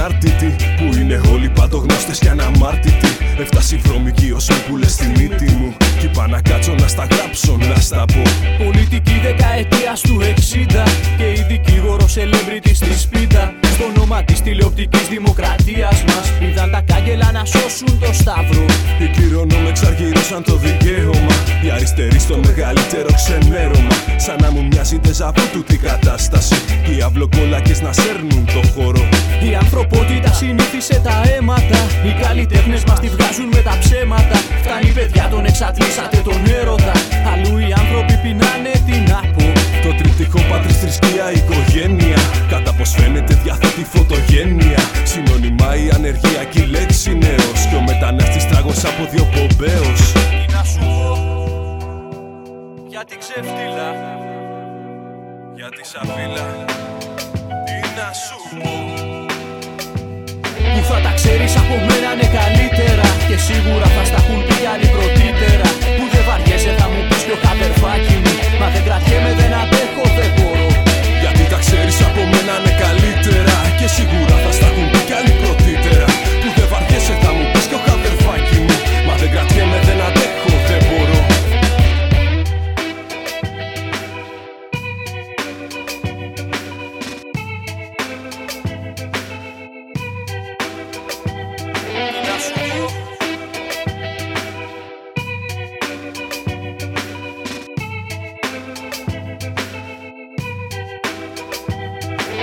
Που είναι όλοι παντογνώστες και αναμάρτητοι. Έφτασε η βρώμικη ως μη στη μύτη μου. Κι είπα να κάτσω να στα γράψω να στα πω. Πολιτική δεκαετία του 60 Και η δικηγόρος ελεύριτη στη σπίδα. Στο όνομα της τηλεοπτικής δημοκρατίας μας Είδαν τα κάγκελα να σώσουν το σταυρό Οι κληρονόμοι εξαργυρώσαν το δικαίωμα. Οι αριστεροί στο μεγαλύτερο ξενέρωμα. Σαν να μου μοιάζει τεζαβού τούτη κατάσταση. Οι αυλοκόλακες να σέρνουν το χώρο. Η ανθρωπότητα συνήθισε τα αίματα. Οι καλλιτέχνες μας τη βγάζουν με τα ψέματα. Φτάνει παιδιά τον εξατλήσατε τον έρωτα. Αλλού οι άνθρωποι πεινάνε την άπο Το τριτικό πατρί θρησκεία οικογένεια. Κατά πως φαίνεται διαθέτει φωτογένεια. Συνώνυμα η ανεργιακή λέξη νέος. Και ο μετανάστης τράγος από δύο πομπέος Τι να θα τα ξέρεις από μένα είναι καλύτερα. Και σίγουρα θα στα έχουν πει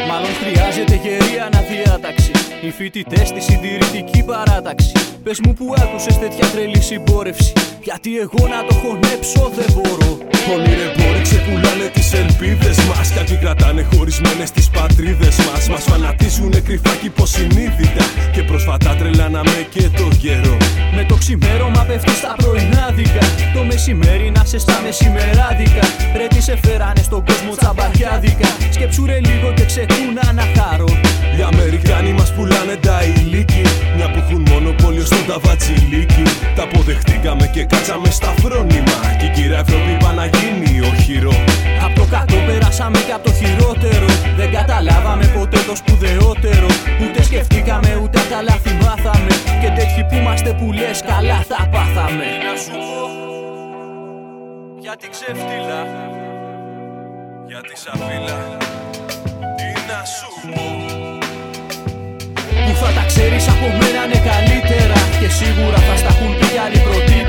Μάλλον χρειάζεται γερή αναδιάταξη. Οι φοιτητές στη συντηρητική παράταξη. Πες μου που άκουσες τέτοια τρελή συμπόρευση. Γιατί εγώ να το χωνέψω δεν μπορώ. Όλοι ρε μπόροι ξεκουλάνε τις ελπίδες μας Κάποιοι κρατάνε χωρισμένες τις πατρίδες μας Μας φανατίζουνε κρυφά κι υποσυνείδητα Και πρόσφατα τρελάναμε και το καιρό Με το ξημέρωμα πέφτει στα πρωινάδικα. Το μεσημέρι να σε στα μεσημεράδικα. Ρε τι σε φέρανε στον κόσμο τσαμπαριάδικα. Σκέψου ρε λίγο και ξεκούνα να χάρω. Οι Αμερικάνοι μας πουλάνε τα ηλίκη Μια που έχουν μονοπόλιο στον ταβατσιλίκι Τα αποδεχτήκαμε και κάτσαμε στα φρόνημα Κι η κυρία Ευρώπη είπα να γίνει οχυρό Απ' το κακό περάσαμε και απ' το χειρότερο. Δεν καταλάβαμε ποτέ το σπουδαιότερο. Ούτε σκεφτήκαμε ούτε τα λάθη για την ξεφτύλα. Για τη σαβίλα Τι να σου πω Που θα τα ξέρεις από μένα είναι καλύτερα Και σίγουρα θα στα έχουν πει άλλοι πρωτύτερα